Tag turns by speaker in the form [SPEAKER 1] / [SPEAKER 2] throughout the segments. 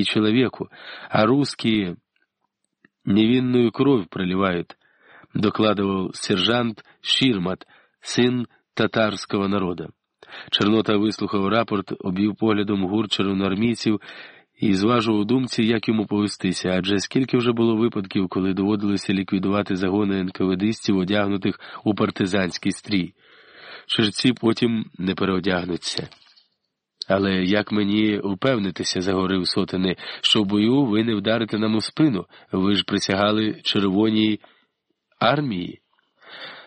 [SPEAKER 1] и человеку, а русские невинную кровь проливают, докладывал сержант Ширмат, сын татарського народу. Чорнота вислухав рапорт, обвів поглядом гур червоноармійців і зважив у думці, як йому повестися, адже скільки вже було випадків, коли доводилося ліквідувати загони НКВДистів, одягнутих у партизанський стрій. Черці потім не переодягнуться. Але як мені упевнитися, загорив сотини, що в бою ви не вдарите нам у спину, ви ж присягали червоній армії?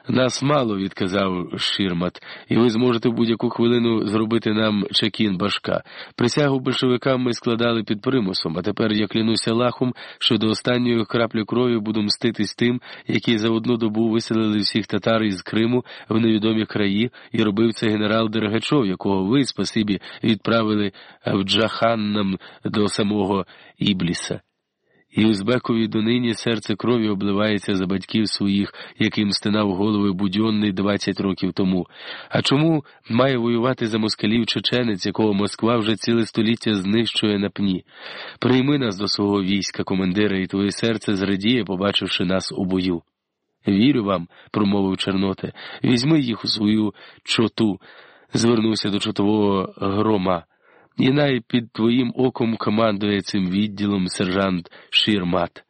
[SPEAKER 1] Нас мало, відказав Ширмат, і ви зможете в будь-яку хвилину зробити нам чекін башка. Присягу большевикам ми складали під примусом, а тепер я клянуся лахом, що до останньої краплі крові буду мститись тим, які за одну добу виселили всіх татар із Криму в невідомі краї, і робив це генерал Дергачов, якого ви, спасибі, відправили в Джаханнам до самого Ібліса. І Узбекові донині серце крові обливається за батьків своїх, яким стинав голови будьонний 20 років тому. А чому має воювати за москалів чеченець, якого Москва вже ціле століття знищує на пні? Прийми нас до свого війська, командира, і твоє серце зрадіє, побачивши нас у бою. Вірю вам, промовив Чорноте, візьми їх у свою чоту, звернувся до чотового грома. І під твоїм оком командує цим відділом сержант Шірмат.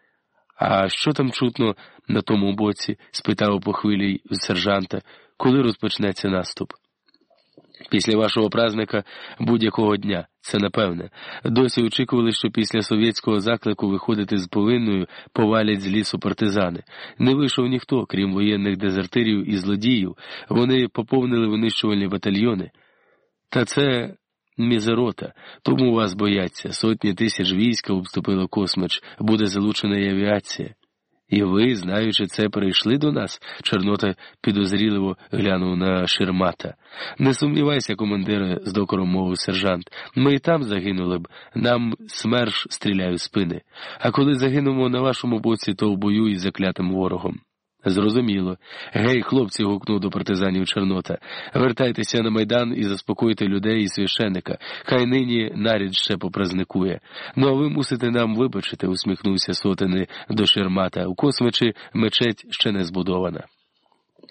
[SPEAKER 1] А що там чутно на тому боці? спитав по хвилі сержанта, коли розпочнеться наступ. Після вашого праздника будь-якого дня, це напевне. Досі очікували, що після совєтського заклику виходити з повинною повалять з лісу партизани. Не вийшов ніхто, крім воєнних дезертирів і злодіїв. Вони поповнили винищувальні батальйони. Та це мізерота, тому вас бояться. Сотні тисяч війська обступило космич, буде залучена і авіація. І ви, знаючи це, прийшли до нас? Чорнота підозріливо глянув на Ширмата. Не сумнівайся, командире, з докором мовив сержант. Ми і там загинули б, нам смерш стріляє в спини. А коли загинемо на вашому боці, то в бою із заклятим ворогом. Зрозуміло. Гей, хлопці, гукнув до партизанів Чорнота. Вертайтеся на майдан і заспокойте людей і священика. Хай нині нарід ще попразникує. Ну а ви мусите нам вибачити, усміхнувся сотени до Шермата. У космичі мечеть ще не збудована.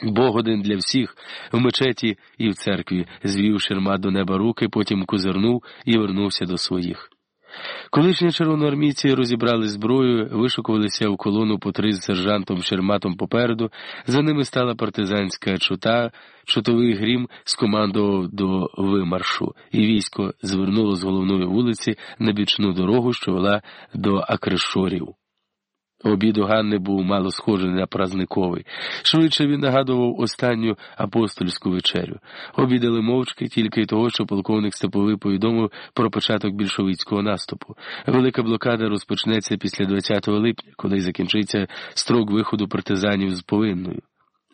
[SPEAKER 1] Бог один для всіх в мечеті і в церкві, звів Шермат до неба руки, потім козирнув і вернувся до своїх. Колишні червоноармійці розібрали зброю, вишукувалися в колону по три з сержантом Шерматом попереду. За ними стала партизанська чута, чутовий грім скомандував до вимаршу, і військо звернуло з головної вулиці на бічну дорогу, що вела до Акришорів. Обід у Ганни був мало схожий на празниковий. Швидше він нагадував останню апостольську вечерю. Обідали мовчки тільки й того, що полковник Степовий повідомив про початок більшовицького наступу. Велика блокада розпочнеться після 20 липня, коли закінчиться строк виходу партизанів з повинною.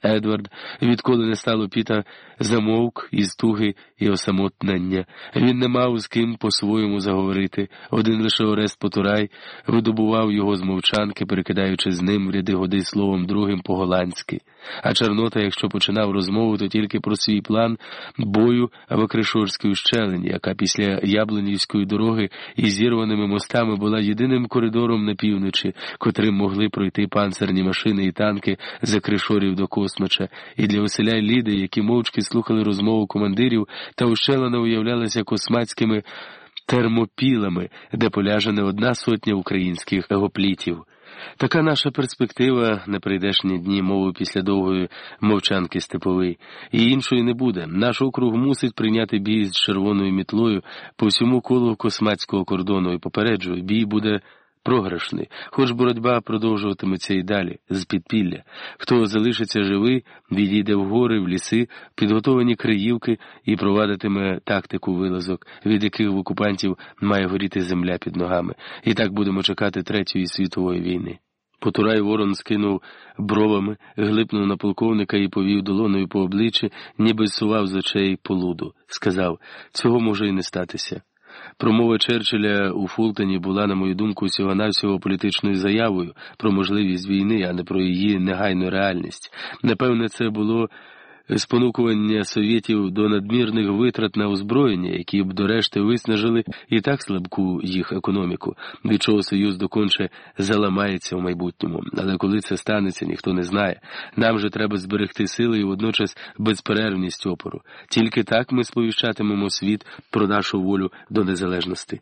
[SPEAKER 1] Едвард, відколи не стало піта, замовк із туги і осамотнення. Він не мав з ким по-своєму заговорити. Один лише Орест Потурай видобував його з мовчанки, перекидаючи з ним в ряди годи словом другим по-голландськи. А Чорнота, якщо починав розмову, то тільки про свій план бою в Акришорській ущелині, яка після Яблонівської дороги із зірваними мостами була єдиним коридором на півночі, котрим могли пройти панцерні машини і танки з Акришорів до Космача, і для Василя й Ліди, які мовчки слухали розмову командирів, та ущелина уявлялася космацькими термопілами, де поляже не одна сотня українських гоплітів. Така наша перспектива на прийдешні дні мови після довгої мовчанки степовий, і іншої не буде. Наш округ мусить прийняти бій з червоною мітлою по всьому колу космацького кордону і попереджую, бій буде програшний, хоч боротьба продовжуватиметься і далі, з підпілля. Хто залишиться живий, відійде в гори, в ліси, підготовані криївки і провадитиме тактику вилазок, від яких в окупантів має горіти земля під ногами. І так будемо чекати Третьої світової війни. Потурай ворон скинув бровами, глипнув на полковника і повів долоною по обличчі, ніби сував з очей полуду. Сказав цього може і не статися. Промова Черчилля у Фултоні була, на мою думку, всього навсього політичною заявою про можливість війни, а не про її негайну реальність. Напевне, це було спонукування совєтів до надмірних витрат на озброєння, які б до решти виснажили і так слабку їх економіку, від чого союз доконче заламається в майбутньому. Але коли це станеться, ніхто не знає. Нам же треба зберегти сили і водночас безперервність опору. Тільки так ми сповіщатимемо світ про нашу волю до незалежності.